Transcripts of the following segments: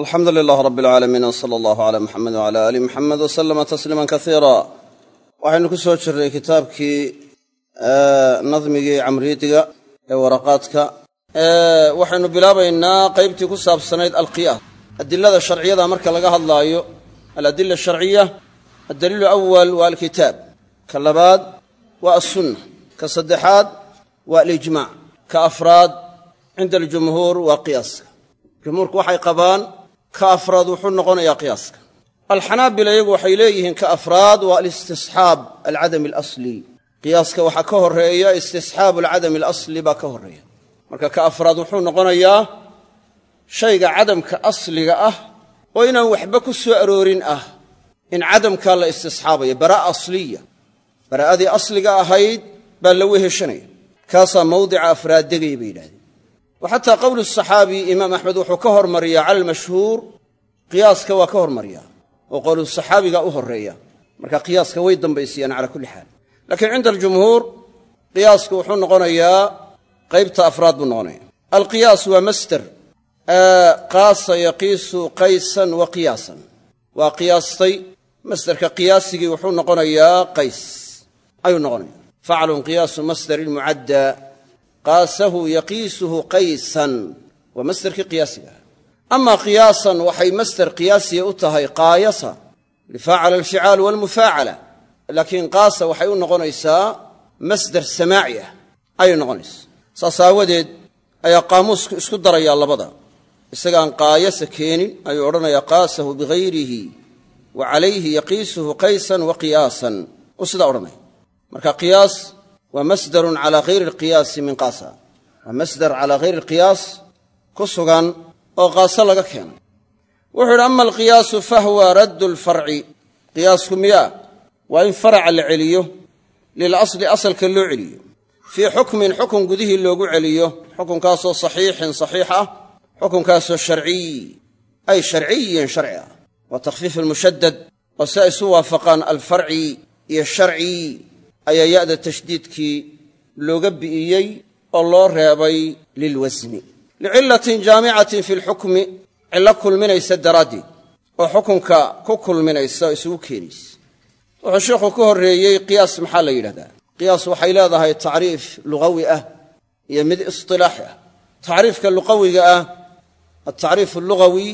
alxamdu lilaah rab alcaalamiin w sala allahu calaa muxamed wcala aali muxamed wa salama tasliima kasiira waxaynu ku soo jirnay kitaabkii nadmigii camriidiga ee waraqaadka waxaynu bilaabaynaa qaybtii ku saabsanayd alqiyaas adilada sharciyada marka laga hadlaayo aladila asharciya addaliilu awal waa alkitaab. Ka labaad waa alsunna ka saddexaad waa alijmac ka afraad cinda aljumhuur waa qiyaaska jumhuurku ka afraad wuxuu noqonayaa qiyaaska. Alxanaabila iyagu waxay leeyihiin ka afraad waa alistisxaab alcadami alasli. Qiyaaska waxaa ka horreeya istisxaabu alcadami alasli baa ka horreeya marka ka afraad wuxuu noqonayaa shayga cadamka asliga ah oo inaan waxba ku soo aroorin ah in cadamkaa la istisxaabaya baraa'a asliya. Baraa'adii asliga ahayd baa la weheshanaya. Kaasaa mawdica afraad degaya bay yidhahdeen wa xataa qowlu saxaabi imaam axmed wuxuu ka hormariyaa cala almashhuur. Qiyaaska waa ka hormariyaa oo qowlu saxaabiga u horreeya. Marka qiyaaska way dambaysayaan calaa kulli xaal. Laakiin cinda aljumhuur qiyaasku wuxuu noqonayaa qaybta afraad buu noqonaya. Alqiyaas waa master. Qaasa yaqiisu qaysan wa qiyaasan. Waa qiyaastay. Masderka qiyaasigii wuxuu noqonayaa qays. Ayuu noqonaya faclun qiyaasu mucadda qaasahu yaqiisuhu qaysan. Waa masderkii qiyaasiga. Amaa qiyaasan waxay masder qiyaasiya u tahay qaayasa. Lifaacala alficaalu walmufaacala. Laakiin qaasa waxay u noqonaysaa masder samaaci ah. Ayay noqonaysaa. Saas aawadeed ayaa qaamuusku isku darayaa labada. Isagaan qaayasa keenin ayuu odhanayaa qaasahu bihayrihi wa calayhi yaqiisuhu qaysan wa qiyaasan. Uu sidaa odhanaya. Marka waa masdarun calaa hayri alqiyaasi min qaasa. Waa masdar calaa hayri alqiyaas ku sugan oo qaasa laga keenay wuxuu yidhi ama alqiyaasu fahwa raddu lfarci qiyaasku miyaa waa in faraca la celiyo lilasli asalka loo celiyo. Fii xukmin xukun gudihii loogu celiyo xukunkaasoo saxiixin saxiix ah xukunkaasoo sharciy ay sharciyin sharci ah. Waa takhfiif almushadad oo si ay isu waafaqaan alfarci iyo sharci ayaa ya'da tashdiidkii looga bi'iyey oo loo reebay lilwasni. Licillatin jaamicatin fi lxukmi cillo kulminaysa daraaddeed oo xukunka ku kulminaysa isugu keenaysa wuxuu sheikhu ka horreeyey qiyaas maxaa la yidhahdaa? Qiyaas waxay leedahay tacriif lugawi ah iyo mid istilaaxi ah. Tacriifka luqawiga ah altacriif allugawi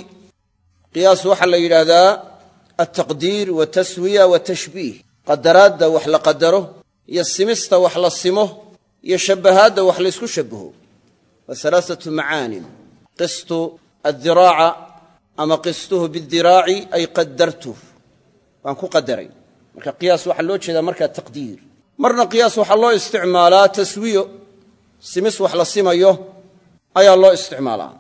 qiyaas waxaa la yidhaahdaa altaqdiir wataswiya watashbiih qadaraadda wax la qadaro iyo simista wax la simo iyo shabbahaadda wax laysku shabbaho. Wa alaaatu macaanin qistu addiraaca ama qistuhu bidiraaci ay qadartuh waan ku qadaray marka qiyaas waxaa loo jeedaa markaa taqdiir. Marna qiyaas waxaa loo isticmaalaa taswiyo simis wax la simayo ayaa loo isticmaalaa.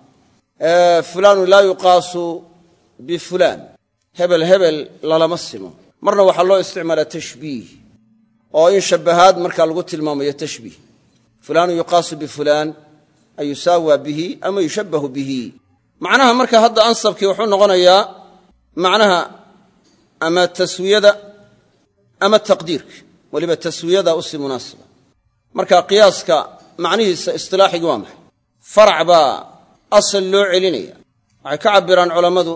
Fulaanu laa yuqaasu bifulaan hebel hebel lalama simo. Marna waxaa loo isticmaalaa tashbiih oo in shabbahaad markaa lagu tilmaamayo tashbiih. Fulaanu yuqaasu bifulaan ay yusaawaa bihi ama yushabbahu bihi. Macnaha marka hadda ansabkii wuxuu noqonayaa macnaha ama taswiyada ama taqdiirka weliba taswiyada u sii munaasiba marka qiyaaska macnihiisa istilaaxigii waa maxay? Farac baa asal loo celinaya. Waxay ka cabbiraan culammadu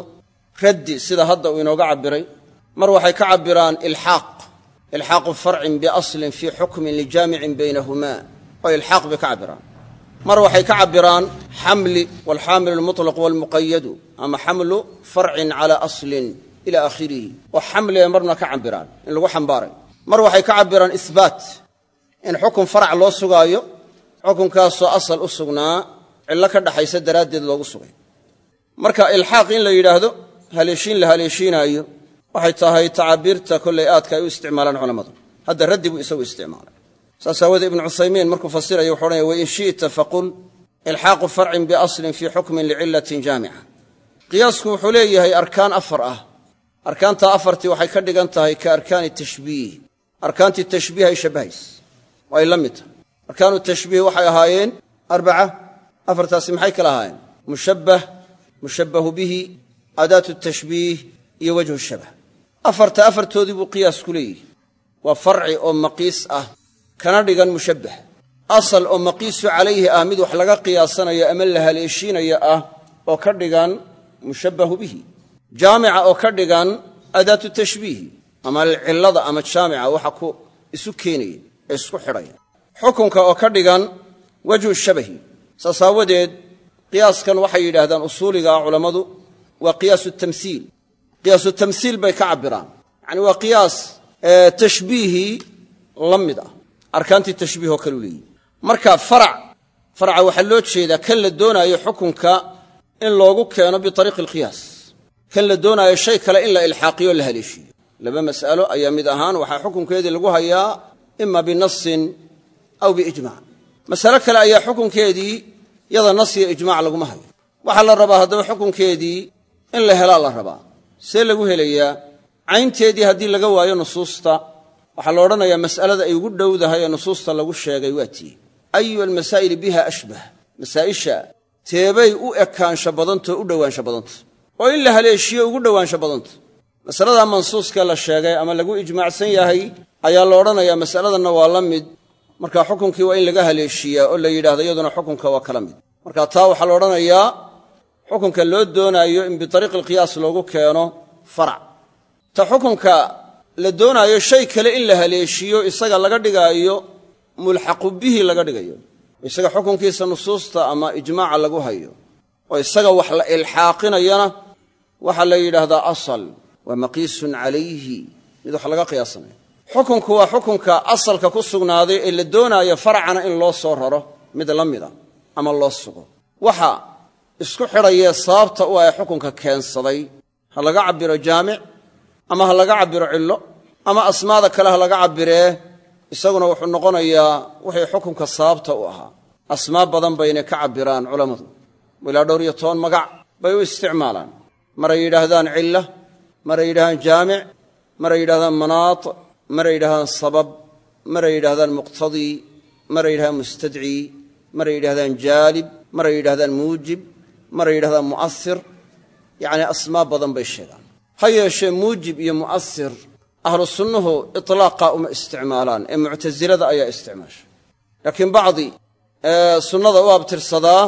raddi sida hadda uu inooga cabbiray. Mar waxay ka cabbiraan ilxaaq ilxaaqu farcin biaslin fii xukmin lijaamicin baynahumaa oo ilxaaq bay ka cabbiraan mar waxay ka cabbiraan xamli walxaamilu almutlaq walmuqayadu ama xamlu farcin calaa aslin ila aakhirihi oo xamliga marna ka cabbiraan in lagu xambaaray mar waxay ka cabbiraan ihbaat in xukun farac loo sugaayo xukunkaasoo asal u sugnaa cillo ka dhaxaysa daraaddeed loogu sugay marka ilxaaq in la yidhaahdo haleeshiin la haleeshiinaayo waxay tahay tacaabiirta kollay aadka ay u isticmaalaan culammadu hadda raddi buu isagu isticmaalay. Saas aawoodee ibnu cuthaymiin markuu fasiraya wuxu odhanaya wain shi'ta faqul ilxaaqu farcin biaslin fii xukmin licillatin jaamica. Qiyaasku wuxuu leeyahay arkaan afar ah. Arkaantaa afartii waxay ka dhigan tahay ka arkaani tashbiih. Arkaantii tashbiih ay shabbahays. Oo ay la mid tahay. Arkaanu tashbiih waxay ahaayeen arbaca. Afartaasi maxay kala ahaayeen? Mushabbah mushabbahu bihi aadaatu tashbiih iyo wajhu shabah afarta afartoodii buu qiyaas ku leeyihi waa farci oo maqiis ah kana dhigan mushabbah asal oo maqiisu calayhi ah mid wax laga qiyaasanayo ama la haleeshiinayo ah oo ka dhigan mushabbahu bihi. Jaamica oo ka dhigan adaatu tashbiihi ama cillada ama jaamica waxa ku isu keenaya ee isku xidhaya. Xukunka oo ka dhigan wajhu shabahi saas aawadeed qiyaaskan waxay yidhaahdaan usuuligaa culammadu waa qiyaasu tamhiil qiyaasu tamhiil bay ka cabbiraan. Yacani waa qiyaas tashbiihii la mid ah. Arkaantii tashbiih oo kale u leeyihi marka farac faraca waxaa loo jeedaa kan la doonaayo xukunka in loogu keeno biariiqi alqiyaas. Kan la doonaayo shay kale in la ilxaaqiyo o la haleeshiiyo. Laba mas'alo ayaa mid ahaan waxaa xukunkeedii lagu hayaa ima binasin aw biijmac masale kale ayaa xukunkeedii yada nas iyo ijmac laguma hayo. Waxaa la rabaa haddaba xukunkeedii in la helaa la rabaa see lagu helayaa. Caynteedii haddii laga waayo nusuusta waxaa la odhanayaa mas'alada ay ugu dhowdahay ee nusuusta lagu sheegay waa tii. Ayu almasaa'ili biha ashbah? Masaa'isha teebay u ekaansha badantao u dhowaansha badanta oo in la haleeshiyo ugu dhowaansha badanta masaladaa mansuuskee la sheegay ama lagu ijmaacsan yahay ayaa la odhanayaa mas'aladanna waa la mid. Marka xukunkii waa in laga haleeshiyaa oo la yidhahdo iyaduna xukunka waa kala mid. Marka taa waxaa la odhanayaa xukunka loo doonaayo in biariiqi alqiyaas loogu keeno farac. Ta xukunka la doonaayo shay kale in la haleeshiyo isaga laga dhigaayo mulxaqu bihi laga dhigayo. Isaga xukunkiisa nusuusta ama ijmaaca lagu hayo. Oo isaga wax la ilxaaqinayana waxaa la yidhaahdaa asal waa maqiisun calayhi mid wax laga qiyaasanaya xukunku waa xukunka asalka ku sugnaaday ee la doonaayo farcana in loo soo raro mid la mida ama loo sugo. Waxa isku xidhayee sababta u ah xukunka keensaday. Ha laga cabbiro jaamic ama ha laga cabbiro cillo ama asmaada kale ha laga cabbiree isaguna wuxuu noqonayaa wixii xukunka sababta u ahaa. Asmaa badan bayna ka cabbiraan culammadu ilaa dhowr iyo toban magac bay u isticmaalaan. Maray yidhaahdaan cilla maray yidhahdaan jaamic maray yidhahdaan manaat maray yidhahdaan sabab maray yidhahdaan muqtadii maray yidhahdaan mustadcii maray yidhahdaan jaalib maray yidhahdaan muujib maray yidhahdaan mu'asir yacnii asmaa badan bay sheegaan. Ha yeeshee muujib iyo mu'asir ahlu sunnuhu itlaaqa uma isticmaalaan ee muctasilada ayaa isticmaasha. Laakiin bacdi sunnada u abtirsadaa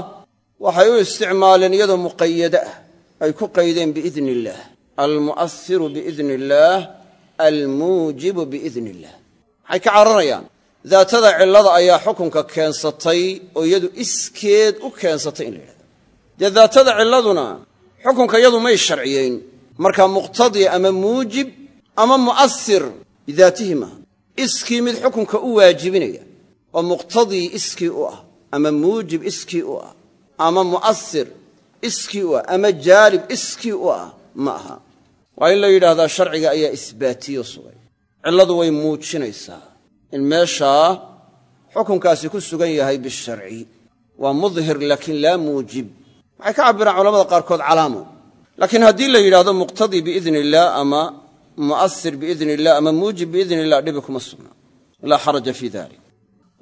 waxay u isticmaaleen iyadoo muqayada ah. Ay ku qaydeen biidni illaah almu'asiru biidni illaah almuujibu biidni illaah maxay ka cararayaan daatada cillada ayaa xukunka keensatay oo iyadu iskeed u keensatay in la yidhahdo dee daatada cilladuna xukunka iyadu may sharciyeyn. Marka muqtadi ama muujib ama mu'asir bidaatihi maaha iskii mid xukunka u waajibinaya oo muqtadii iskii u ah ama muujib iskii u ah ama mu'asir iskii u ah ama jaalib iskii u ah ma aha. Waa in la yidhaahdaa sharciga ayaa isbaatiyo sugay. Cilladu way muujinaysaa in meeshaa xukunkaasi ku sugan yahay bisharci waa mudhir laakiin laa muujib waxay ka cabbiraan culamada qaarkood calaamo laakiin haddii la yidhahdo muqtadii biidni illaah ama mu'asir biidni illah ama muujib biidni illah dhibi kuma sugnaa laa xaraja fii dalik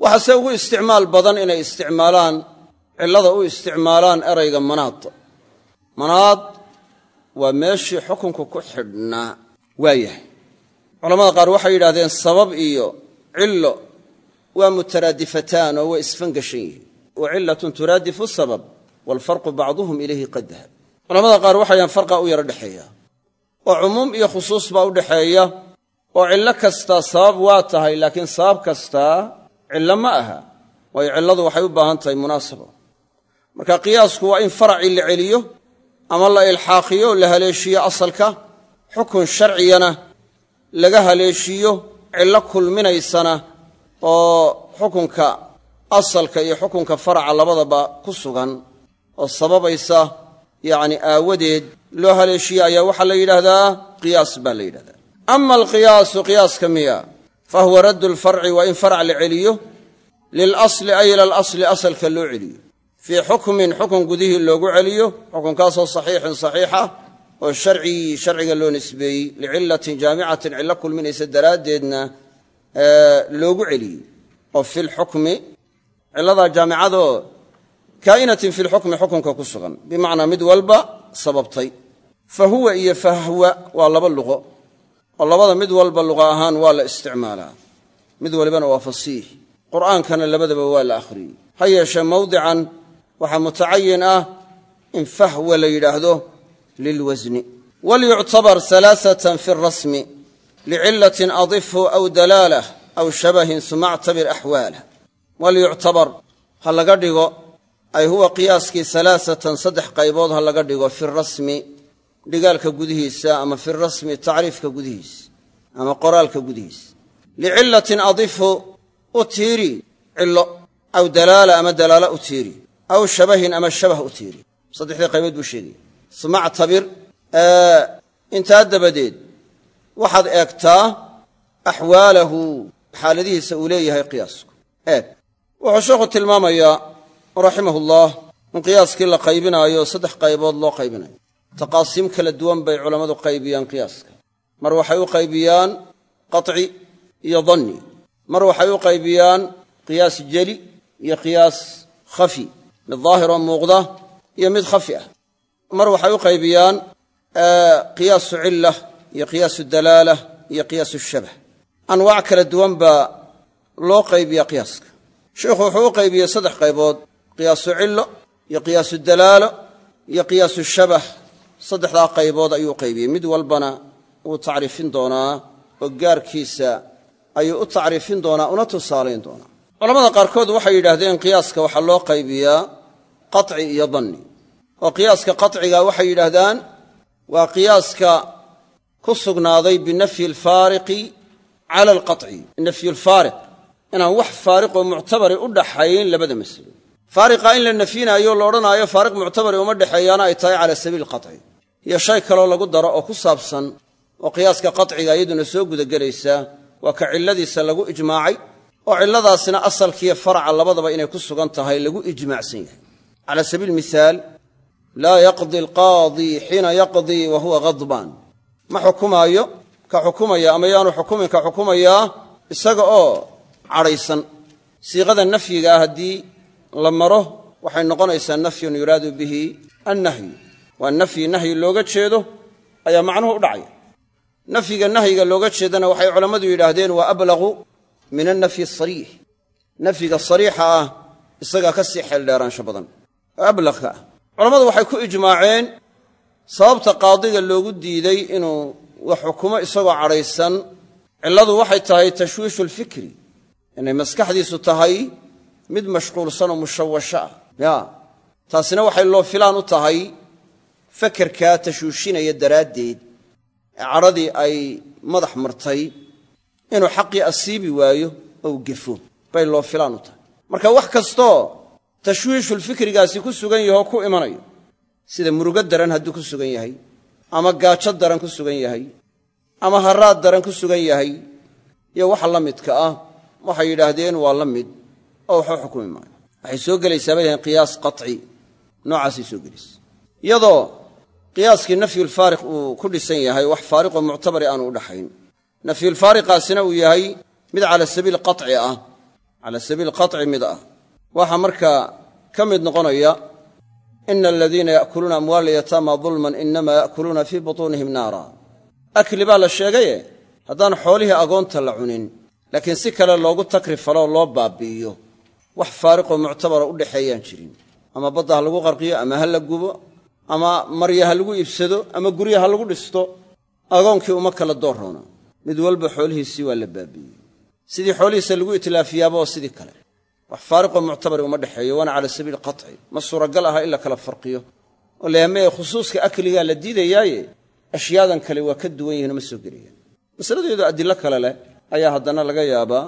waxaase ugu isticmaal badan inay isticmaalaan cillada u isticmaalaan erayga manaad. Manaad waa meeshii xukunku ku xidhnaa waa yahay. Culamada qaar waxay yidhahdeen sabab iyo cillo waa mutaraadifataan oo waa isfangashan yihiin. Wa cillatun turaadifu sabab waalfarqu bacduhum ilayhi qad dahab culamada qaar waxay yahaan farqa u yaro dhexeeya oo cumuum iyo khusuus baa u dhexeeya oo cillo kastaa sabab waa tahay laakiin sabab kastaa cillo ma aha. Waayo cilladu waxay u baahan tahay munaasaba. Marka qiyaasku waa in faracii la celiyo ama la ilxaaqiyo la haleeshiyo asalka xukun sharciyana laga haleeshiiyo cillo kulminaysana oo xukunka asalka iyo xukunka faraca labadaba ku sugan oo sababaysa yacni aawadeed loo haleeshiye ayaa waxaa la yidhaahdaa qiyaas baa la yidhahdaa ama alqiyaasu qiyaaska miya fa huwa raddu lfarci waa in farac la celiyo lilasli ay ila alasli asalka loo celiyo. Fii xukmin xukun gudihii loogu celiyo xukunkaasoo saxiixin saxiixa oo sharcigii sharciga loo nisbeeyey licillatin jaamicatin cillo kulminaysa daraaddeedna loogu celiyey oo fi lxukmi cilladaa jaamicadoo kaa'inatin fi lxukmi xukunka ku sugan. Bimacnaa mid walba sababtay. Fa huwa iyo fahwa waa laba luqo. Oo labada mid walba luqa ahaan waa la isticmaalaa. Mid walibana waa fasiix qur'aankana labadaba waa la akhriyey ha yeeshee mawdican waxaa mutacayin ah in fahwa la yidhaahdo lilwasni walyuctabar alaaatan fi rasmi licilatin adifhu aw dalaalah aw shabahin suma actabir axwaalah walyuctabar ha laga dhigo ay huwa qiyaaskii alaaatan saddex qaybood ha laga dhigo fi rasmi dhigaalka gudihiisa ama fi rasmi tacriifka gudihiisa ama qoraalka gudihiisa licilatin adifhu u tiiri cillo aw dalaala ama dalaalo u tiiri aw shabahin ama shabah u tiiri. Saddexdii qaybood buu sheegaya actabir intaa dabadeed waxaad eegtaa axwaalahu xaaladihiisa uu leeyahay qiyaasku eeg. Wuxuu sheekhu tilmaamayaa raximahullah in qiyaaskii la qaybinaayo saddex qaybood loo qaybinayo taqaasiim kala duwan bay culammadu qaybiyaan qiyaaska. Mar waxay u qaybiyaan qaطci iyo danni mar waxay u qaybiyaan qiyaas jeli iyo qiyaas khafi. Mid daahiroo muuqda iyo mid khafi ah. Mar waxay u qaybiyaan qiyaasu cilla iyo qiyaasu dalaala iyo qiyaasu shabah. Anwaac kala duwan baa loo qaybiyaa qiyaaska. Sheikhu wuxuu u qaybiyey saddex qaybood qiyaasu cillo iyo qiyaasu dalaalo iyo qiyaasu shabah saddexdaa qaybood ayuu qaybiyey. Mid walbana uu tacriifin doonaa oo gaarkiisa ayuu u tacriifin doonaa una tusaalayn doonaa. Culamada qaarkood waxay yidhaahdeen qiyaaska waxaa loo qaybiyaa qaci iyo danni. Oo qiyaaska qaciga waxay yidhaahdaan waa qiyaaska ku sugnaaday binafyi alfaariqi cala alqaci nafyi alfaariq inaan wax faariqoo muctabari u dhaxayn labada masalo faariqa in la nafyinaayo la odhanaayo faariq muctabari uma dhexeeyaana ay tahay cala sabiili qaطci iyo shay kaloo lagu daro oo ku saabsan oo qiyaaska qaطciga iyaduna soo gudagelaysa waa ka cilladiisa lagu ijmaacay oo cilladaasina asalkiiyo farca labadaba inay ku sugan tahay lagu ijmaacsan yahay. Cala sabiil mihaal laa yaqdi alqaadii xiina yaqdii wa huwa ghadbaan ma xukumaayo ka xukumaya ama yaanu xukumin ka xukumayaa isaga oo cadhaysan. Siiqada nafyiga ah haddii la maro waxay noqonaysaa nafyun yuraadu bihi annahyu. Waa nafyi nahyi looga jeedo ayaa macnuhu u dhacaya. Nafyiga nahyiga looga jeedana waxay culammadu yidhaahdeen waa ablaqu min annafyi asariix nafyiga sariixa ah isagaa ka sii xeeldheeraansho badan. Oo ablaqka ah. Culammadu waxay ku ijmaaceen sababta qaadiga loogu diiday inuu wax xukumo isagoo cadhaysan. Cilladu waxay tahay tashwiishu lfikri inay maskaxdiisu tahay mid mashquulsan oo mushawasho ah ya taasina waxay loo filaan u tahay fakerkaa tashwiishinaya daraaddeed ee cadhadii ay madax martay inuu xaqii asiibi waayo ou gefo. Bay loo filaan u tahay. Marka wax kastoo tashwiishulfikrigaasi ku sugan yahoo ku imanayo sida murugo daran hadduu ku sugan yahay ama gaajo daran ku sugan yahay ama haraad daran ku sugan yahay iyo waxa la midka ah waxay yidhaahdeen waa la mid oo waxba xukumi maayo. Waxay soo gelaysaa bay yahaen qiyaas qaطci noocaasay soo gelaysa. Iyadoo qiyaaskii nafyulfaariq uu ku dhisan yahay wax faariqoo muctabari aanu u dhaxayn. Nafyulfaariqaasina uu yahay mid cala sabiil qaci ah. Cala sabiil qaطci mid ah. Waxaa markaa ka mid noqonaya ina aladiina ya'kuluuna amwaala yataama dulman inama ya'kuluuna fii butuunihim naara. Akli baa la sheegaye haddaan xoolihii agoonta la cunin laakiin si kale loogu takri faloo loo baabi'iyo wax faariqoo muctabara u dhexeeyaan jirin. Ama badda ha lagu qarqiyo ama ha la gubo ama marya ha lagu iibsado ama gurya ha lagu dhisto agoonkii uma kala doorroona mid walba xoolihiisii waa la baabi'iyey. Sidii xoolihiisa lagu itlaafiyaaba sidii kale. Wax faariqoo muctabari uma dhexeeyo waana cala sabiil qaطci ma suuragal aha in la kala farqiyo. Oo laamee khusuuska akligaa la diidayaaye ashyaadan kale waa ka duwan yihiin ma soo gelayaan masaladeedu adilo kale leh ayaa haddana laga yaabaa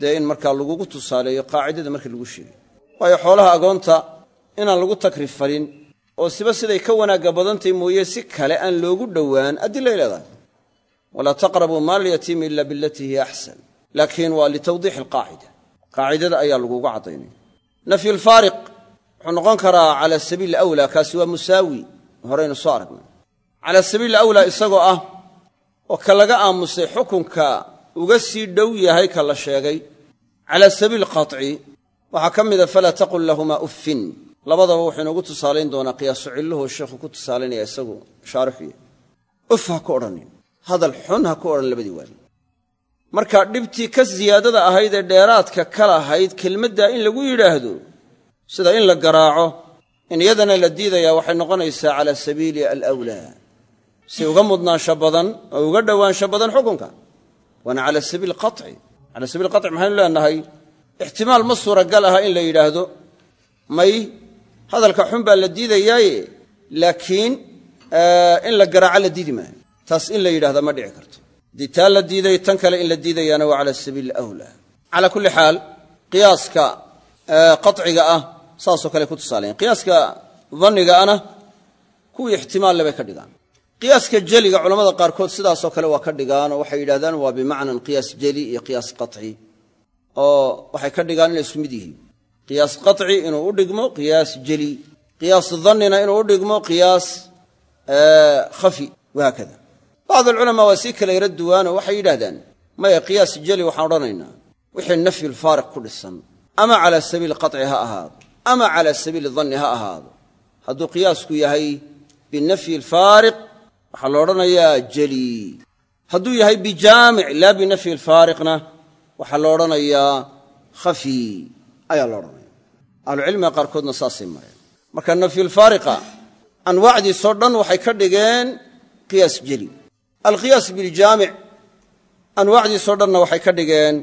dee in markaa lagugu tusaaleeyo qaacidada markii lagu sheegay. Waayo xoolaha agoonta inaan lagu takri falin oo siba siday ka wanaagga badantay mooye si kale aan loogu dhowaan adilay leedahay. Walaa taqrabuu maal yatiimi ila bilatii hiya axsan laakiin waa litawdiixi alqaacida. Qaacidada ayaa lagugu caddaynaya nafyulfaariq wuxuu noqon karaa cala sabiil awlaa kaasi waa musaawi. Horaynu soo aragnay. Cala sabiil awlaa isagoo ah oo ka laga aamusay xukunka uga sii dhow yahay ka la sheegay. Cala sabiil qaطci waxaa ka mida falaa taqul lahumaa uffin. Labadaba wuxuu inoogu tusaalayn doonaa qiyaasu cilluhu sheikhu ku tusaalaynaya isagu shaarixuya uf ha ku odhanin hadal xun ha ku odhan labadii waali marka dhibtii ka siyaadada ahayd ee dheeraadka ka lahayd kelmaddaa in lagu yidhaahdo sida in la garaaco in iyadana la diidayaa waxay noqonaysaa cala sabiili alawlaa. Si uga mudnaansho badan oo uga dhowaansho badan xukunka waana cala sabiil qaci cala sabiil qaci maxaynu leenahay ixtimaal ma suuragal aha in la yidhaahdo. May hadalka xun baa la diidayaaye laakiin in la garaaco la diidi maayo. Taas in la yidhahda ma dhici karto. Haddii taa la diiday tan kale in la diidayaana waa cala sabiili alawlaa calaa kulli xaal qiyaaska qaciga ah saasoo kale ku tusaalayan qiyaaska danniga ana kuwii ixtimaalle bay ka dhigaan qiyaaska jeliga culamada qaarkood sidaasoo kale waa ka dhigaan oo waxay yidhahdaan waa bimacnan qiyaas jeli iyo qiyaas qaci oo waxay ka dhigaan inay isku mid yihiin. Qiyaas qaci inuu u dhigmo qiyaas jeli. Qiyaas dannina inuu u dhigmo qiyaas khafi. Wahaakada bacd alculamaa waa sii kala yara duwaanoo waxay yidhahdaan maya qiyaas jeli waxaan odhanaynaa. Wixii nafyi lfaariq ku dhisan. Ama cala sabiili qaci ha ahaado. Ama cala sabiili danni ha ahaado. Hadduu qiyaasku yahay binafyi alfaariq waxaa la odhanayaa jeli. Hadduu yahay bijaamic laa binafyi alfaariqna waxaa la odhanayaa khafi ayaa la odhanaya. Ahlucilmiga qaarkoodna saasay mareen. Marka nafyulfaariqa anwaacdiisoo dhan waxay ka dhigeen qiyaas jeli. Alqiyaas biljaamic anwaacdiisoo dhanna waxay ka dhigeen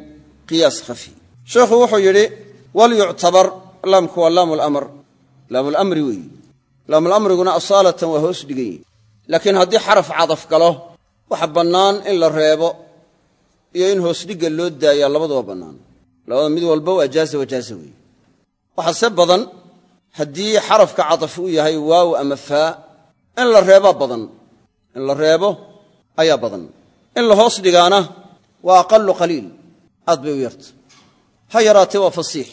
qiyaas khafi. Sheekhu wuxuu yidhi walyuctabar laamku waa laamu lamr laamulamri weeyi. Laamulamriguna asaalatan waa hoos dhigan yihi laakiin haddii xaraf cadaf galo waxa bannaan in la reebo iyo in hoosdhigga loo daayaa labaduba bannaan. Labada mid walba waa jaaza wajaaza weeye. Waxaase badan haddii xarafka cadaf uu yahay waaw ama faa in la reebaa badan. In la reebo ayaa badan. In la hoos dhigaana waa aqalu qaliil. Aad bay u yarta. Ha yaraatee waa fasiix.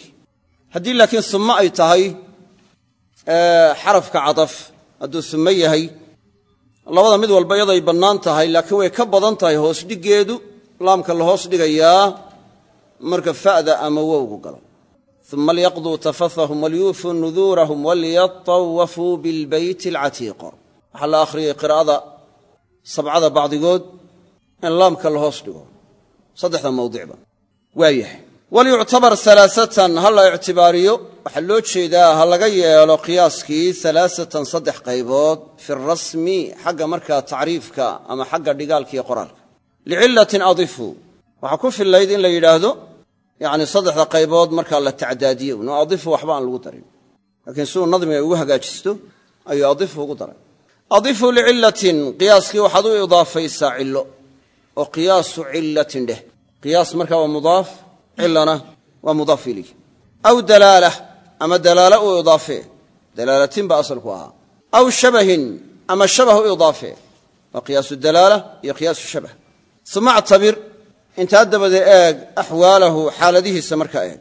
Haddii laakiin sumo ay tahay xarafka cadaf hadduu sumo yahay labada mid walba iyaday bannaan tahay laakiin way ka badan tahay hoos dhiggeedu. Laamka la hoos dhigayaa marka fa'da ama wowgu galo. Uma lyaqduu tafathahum walyuufuu nuduurahum walyatawafuu bilbeyti alcatiiq. Waxaa la akhriyey qiraa'ada sabcada bacdigood in laamka la hoos dhigo. Saddexda mawdicba waayahay walyuctabar alaasatan ha la ictibaariyo waxaa loo jeedaa ha laga yeelo qiyaaskii alaasatan saddex qaybood fi rasmi xagga markaa tacriifka ama xagga dhigaalka iyo qoraalka. Licillatin adifu. Waxaa ku fillayd in la yidhaahdo yacni saddexda qaybood markaa la tacdaadiyo. No adifu waxba aan lagu darin. Laakiin siduu nadmiga ugu hagaajisto ayuu adifu ugu daray. Adifu licillatin qiyaaskii waxaad u idaafaysaa cillo oo qiyaasu cillatin dheh. Qiyaas markaa waa mudaaf cilana waa mudaaf ilayh aw dalaalah ama dalaala u idaafee dalaalatin baa asalku ahaa. Aw shabahin ama shabah u idaafee waa qiyaasu dalaala iyo qiyaasu shabah. Uma actabir intaa dabadee eeg axwaalahu xaaladihiisa markaa eeg.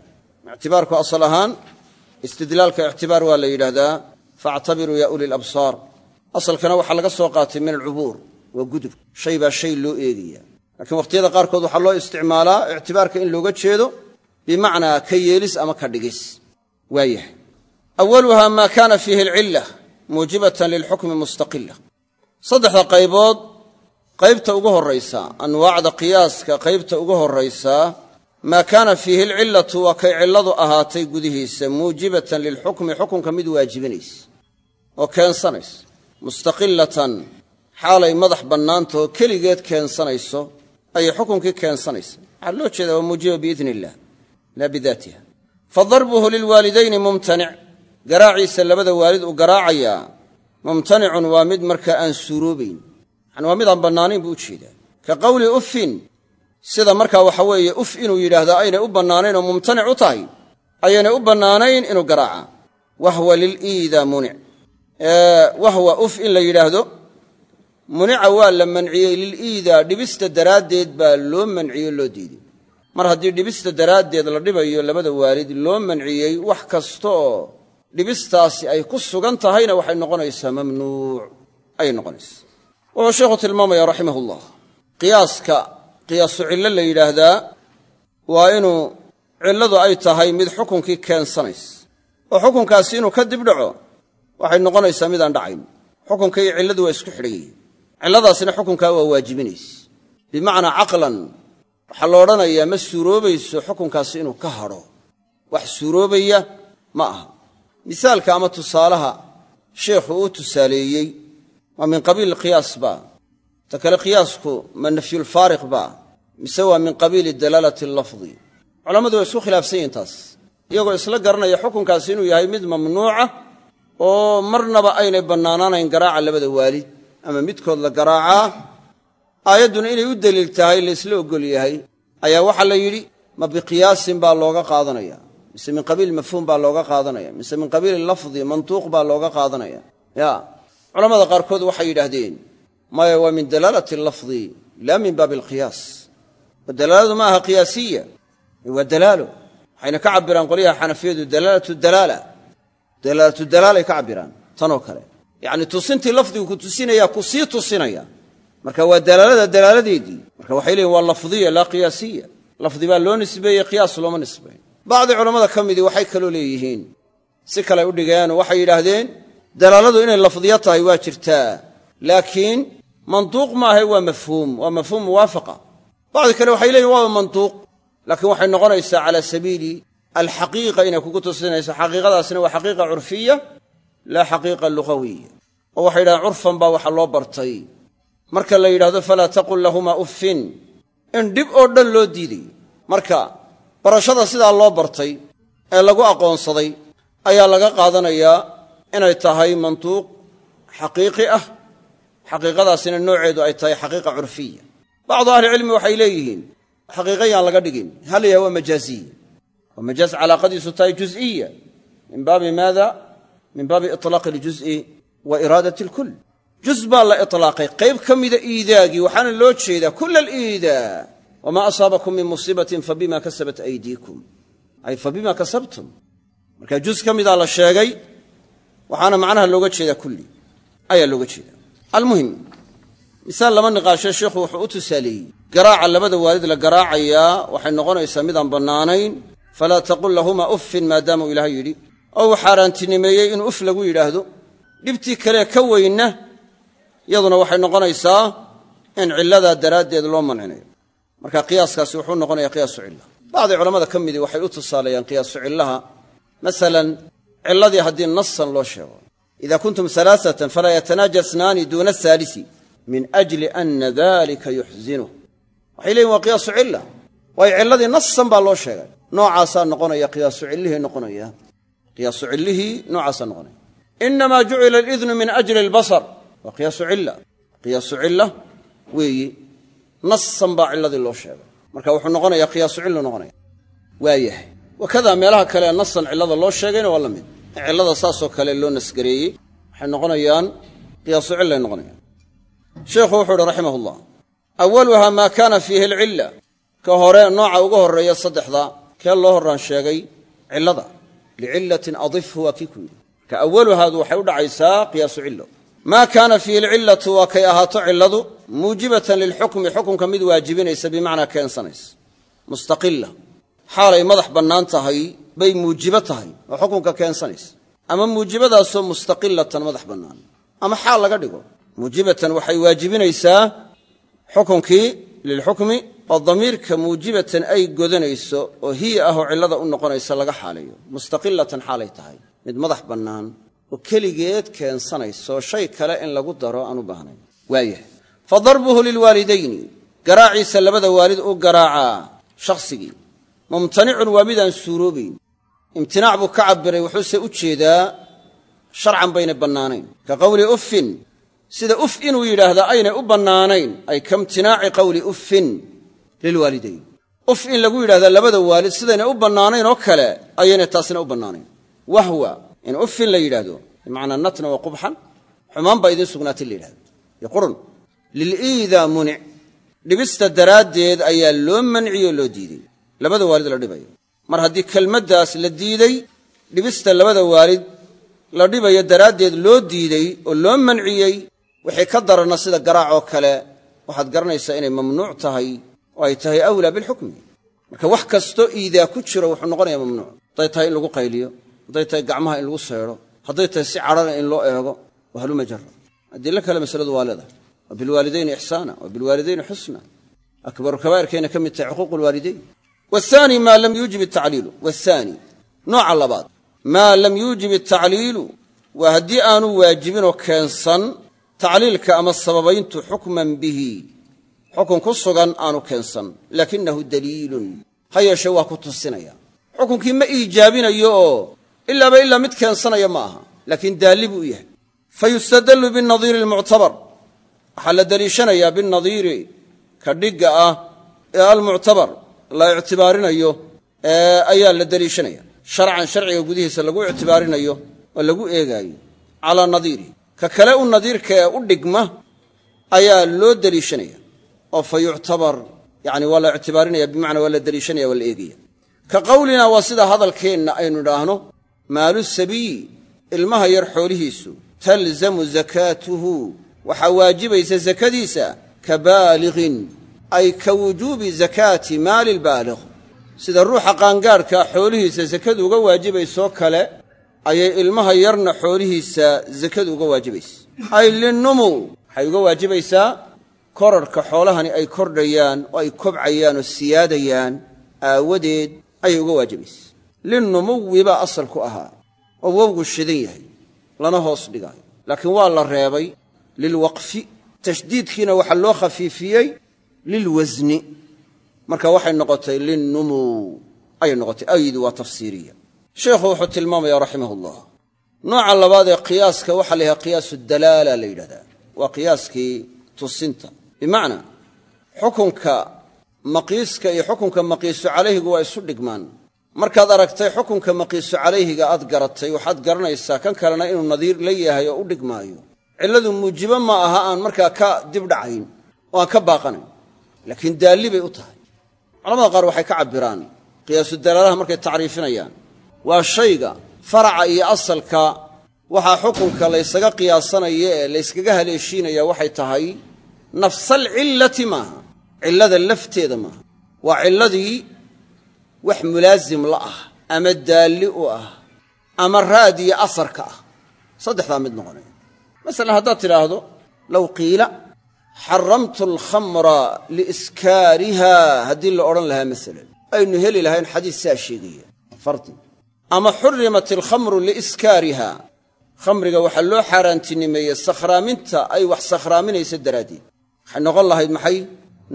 Ictibaarku asal ahaan istidlaalka ictibaar waa la yidhaahdaa faactabiruu ya uli labsaar asalkana waxaa laga soo qaatay min alcubuur waa gudub. Shay baa shay loo eegaya lakiin wakhtiyada qaarkood waxaa loo isticmaalaa ictibaarka in looga jeedo bimacnaa ka yeelis ama ka dhigis waayahay. Awaluha maa kaana fiihi alcilla muujibatan lilxukmi mustaqila saddexda qaybood qaybta ugu horraysa anwaacda qiyaaska qaybta ugu horraysaa maa kaana fiihi alcillatu waa kay cilladu ahaatay gudihiisa muujibatan lilxukmi xukunka mid waajibinaysa oo keensanaysa. Mustaqilatan xaalay madax bannaantahoo keligeed keensanayso ayay xukunkii keensanaysa. Waxaa loo jeeda waa muujiba biidni illah laa bidaatiha fa darbuhu lilwaalidayni mumtanic garaaciisa labada waalid uu garaacayaa mumtanicun waa mid markaa aan suuroobayn yani waa mid aan bannaanayn buu u jeedaa. Ka qowli uffin sida markaa waxa weeye uf inuu yidhaahdo aynay u bannaanayn oo mumtanic u tahay. Ayaynay u bannaanayn inuu garaaca. Wahwa liliida munic. Wahwa uf in la yidhaahdo munica waa la manciyey liliidaa dhibista daraaddeed baa loo manciyey loo diiday mar haddii dhibista daraaddeed la dhibayo labada waalid loo manciyey wax kasta oo dhibistaasi ay ku sugan tahayna waxay noqonaysaa mamnuuc. Ayay noqonaysaa. Wuxuu sheikhu tilmaamaya raximahullah. Qiyaaska qiyaasu cillo la yidhaahdaa waa inuu cilladu ay tahay mid xukunkii keensanaysa. Oo xukunkaasi inuu ka dib dhaco waxay noqonaysaa midaan dhacayn. Xukunka iyo cilladu waa isku xidhan cilladaasina xukunkaa waa waajibinaysa. Bimacnaa caqlan waxaa la odhanayaa ma suuroobayso xukunkaasi inuu ka hadho. Wax suuroobaya ma aha. Misaalka ama tusaalaha sheikhu uu tusaaleeyey waa min qabiili qiyaas ba ta kale qiyaasku ma nafyulfaariq ba mise waa min qabiili dalaalati lafdi. Culammadu waa isku khilaafsan yihiin taas. Iyagoo isla garanaya xukunkaasi inuu yahay mid mamnuuca oo marnaba aynay bannaanaanayn garaaca labada waalid ama midkood la garaacaa aayadduna inay u deliil tahay laysla oggol yahay ayaa waxaa la yidhi ma biqiyaasin baa looga qaadanaya mise min qabiil mafhuum baa looga qaadanaya mise min qabiili lafdi mantuuq baa looga qaadanaya. Ya culamada qaarkood waxay yidhaahdeen maya waa min dalaalati lafdi laa min baabi alqiyaas. Dalaaladu ma aha qiyaasiya waa dalaalo. Waxayna ka cabiraan qolyaha xanafiyadu dalaalatu dalaala. Dalaalatu dalaalay ka cabiraan tanoo kale. Yacni tusintii lafdigu ku tusinaya ku sii tusinaya marka waa dalaalada dalaaladeedii marka waxay leeyiin waa lafdiya laa qiyaasiya. Lafdi baa loo nisbeeyey qiyaas looma nisbayn bacdi culammada ka midii waxay kaloo leeyihiin si kaley u dhigeen waxay yidhaahdeen dalaaladu inay lafdiyo tahay waa jirtaa. Laakiin mantuuq maahae waa mafhuum waa mafhuum muwaafaqa. Bacdi kale waxay leeyihiin waaba mantuuq laakiin waxay noqonaysaa cala sabiili alxaqiiqa inay kugu tusinayso xaqiiqadaasina waa xaqiiqa curfiya laa xaqiiqa lugawiya oo waxay yidhahdeen curfan baa waxa loo bartay marka la yidhahdo falaa taqul lahumaa uffin. In dhib oo dhan loo diiday marka barashada sidaa loo bartay ee lagu aqoonsaday ayaa laga qaadanayaa inay tahay mantuuq xaqiiqi ah. Xaqiiqadaasina nooceedu ay tahay xaqiiqa curfiya. Bacdu ahlicilmi waxay leeyihiin xaqiiqa yaan laga dhigin. Hal yahay waa majaaziya waa majaaz calaaqadiisu tahay juz'iya min baabi maada? Min baabi itlaaqi aljuz'i wa iraadati alkul juz baa la itlaaqay. Qayb ka mida iidaagii waxaana loo jeedaa kula aliidaa wamaa asaabakum min musiibatin fabima kasabat aydiikum. Ay fabima kasabtum. Marka juz ka midaa la sheegay waxaana macnaha looga jeedaa kulli. Ayaa looga jeeda almuhim misaal lama niqaashe sheikhu wuxuu u tusaaleeyey garaaca labada waalid la garaacayaa waxay noqonaysaa midaan bannaanayn falaa taqul lahumaa uffin maadaamuu ilaahay yidhi. Oo uu xaaraantinimeeyey in uf lagu yidhaahdo. Dhibtii kalee ka weynna yaduna waxay noqonaysaa in cilladaa daraaddeed loo mancinayo marka qiyaaskaasi wuxuu noqonaya qiyaasu cilla. Bacdi culammada ka midii waxay u tusaaleeyaan qiyaasu cillaha. Masalan cilladii haddii nasan loo sheego. Ida kuntum alaaatan falaa yatanaaja snaani duuna haalisi min ajli ana dalika yuxzinuh waxay leeyihiin waa qiyaasu cilla. Waayo cilladii nasan baa loo sheegay. Noocaasaa noqonaya qiyaasu cillihii noqonaya. Qiyaasu cillihii noocaasaa noqonaya. Inamaa jucila alidnu min ajli albasar waa qiyaasu cilla. Qiyaasu cilla weeyi nasan baa cilladii loo sheegay. Marka wuxuu noqonaya qiyaasu cillu noqonaya. Waayahay wakada meelaha kale nasan cillada loo sheegayna waa la mid. Cillada saasoo kale loo nasgareeyey waxay noqonayaan qiyaasu cillay noqonayaan. Sheikhu wuxuu uhi raximah ullah awaluha maa kaana fiihi alcilla. Ka hore nooca uga horreeya saddexda kee loo horraan sheegay? Cillada. Licillatin adifhu waa kii ku yidhi. Marka awaluhaadu waxay u dhacaysaa qiyaasu cillo maa kaana fiihi alcillatu waa kay ahaato cilladu muujibatan lilxukmi xukunka mid waajibinaysa bimacnaa keensanaysa mustaqila xaalay madax bannaan tahay bay muujibo tahay oo xukunka keensanaysa. Ama muujibadaasoo mustaqilatan madax bannaan ama xaal laga dhigo muujibatan waxay waajibinaysaa xukunkii lilxukmi oo damiirka muujibatan ay godanayso oo hiya ahoo cillada u noqonaysa laga xaalayo mustaqilatan xaalay tahay mid madax bannaan oo keligeed keensanayso shay kale in lagu daro aan u baahnayn. Waayahay. Fa darbuhu lilwaalidayni. Garaaciisa labada waalid u garaacaa shakhsigii. Mumtanicun waa midaan suuroobayn imtinaac buu ka cabiray wuxuuse u jeedaa sharcan baynay bannaanayn. Ka qowli uffin sida uf inuu yidhaahdaa aynay u bannaanayn. Ay kaimtinaaci qowli uffin lilwaalidayn uf in lagu yidhahdaa labada waalid sidaynay u bannaanayn oo kale ayaynay taasina u bannaanayn. Wahwa in uffin la yidhaahdo bimacnaa natna wa qubxan xumaan baa idiin sugnaatay la yidhahdo iyo qurun. Liliidaa munic. Dhibista daraaddeed ayaa loo manciyoo loo diidey. Labada waalid la dhibayo. Mar haddii kelmaddaas la diiday dhibista labada waalid la dhibayo daraaddeed loo diidey oo loo manciyey wixii ka darana sida garaac oo kale. Waxaad garanaysaa inay mamnuuc tahay oo ay tahay awlaa bilxukmi. Marka wax kastoo iidaa ku jiro wuxuu noqonayaa mamnuuc. Hadday tahay in lagu qayliyo hadday tahay gacmaha in lagu seedho hadday tahay si cadhana in loo eego wahaluma jara adilo kale masaladu waa leedahay. Wa ixsaana wa bilwaalidayni xusna. Akbaru kabaa'irkayna ka mid tahay xuquuq lwaalidayn waani maa lam yuujib atacliilu waani nooca labaad. Maa lam yuujib atacliilu waa haddii aanu waajibinoo keensan tacliilka ama sababayntu xukman bihi. Xukun ku sugan aanu keensan laakinahu daliilun ha yeeshe waa ku tusinaya. Xukunkii ma iijaabinayo oo ilaaba ilaa mid keensanaya ma aha laakiin daalli buu u yahay fa yustadallu binadiiri almuctabar waxaa la deliishanayaa binadiiri ka dhigga ah ee almuctabar la ictibaarinayo ayaa la deliishanaya sharcan sharciga gudihiisa lagu ictibaarinayo oo lagu eegaayo calaa nadiiri ka kale u nadiirka ee u dhigma ayaa loo deliishanaya oo fa yuctabar yani waa la ictibaarinaya waa la deliishanaya waa la eegaya ka qawlina waa sida hadalkeenna aynu idhaahno maalu sabiyi ilmaha yar xoolihiisu talzamu zakaatuhu waxaa waajibaysa zakadiisa ka baaliqin ay ka wujuubi zakaati maali lbaaliq sida ruuxa qaangaadhkaa xoolihiisa zakadu uga waajibaysoo kale ayay ilmaha yarna xoolihiisa zakadu uga waajibaysa ay linnumu waxay uga waajibaysaa korarhka xoolahani ay kordhayaan oo ay kobcayaan siyaadayaan aawadeed ayay uga waajibaysa linnumuwi baa asal ku ahaa oo wowgu shidan yahay lana hoos dhigaayo laakiin waa la reebay lilwaqfi tashdiidkiina waxaa loo khafiifiyey lilwasni. Marka waxay noqotay linnumu ayay noqotay aydu waa tafsiiriya. Sheikhu wuxuu tilmaamaya raximah ullah nooca labaad ee qiyaaska waxaa la qiyaasu dalaala la yidhahdaa. Waa qiyaaskii tusinta. Bimacnaa xukunka maqiiska iyo xukunka maqiisu calayhigu waa isu dhigmaan markaad aragtay xukunka maqiisu calayhiga aad garatay waxaad garanaysaa kan kalena inuu nadiir la yahay oo u dhigmaayo cilladu muujibo ma aha aan markaa ka dibdhacayn oo aan ka baaqanayn laakiin daalli bay u tahay. Culamada qaar waxay ka cabbiraan qiyaasu dalaalaha markay tacriifinayaan. Waa shayga faraca iyo asalka waxaa xukunka laysaga qiyaasanaya ee layskaga haleeshiinaya waxay tahay nafsal cillati maaha cillada lafteeda maaha. Waa cilladii wax mulaasim la ah ama daalli u ah ama raad iyo asarka ah. Saddexdaa mid noqonaya masalan haddaad tidhaahdo low qiila xaramtu alkhamra liiskaariha haddii la odhan lahaa masalan aynu heli lahayn xadiis saa sheegaya fardi. Ama xurimat alkhamru liiskaariha khamriga waxaa loo xaaraantinimeeyey sakhraaminta ay wax sakhraaminaysa daraaddeed. Waxay noqon lahayd maxay?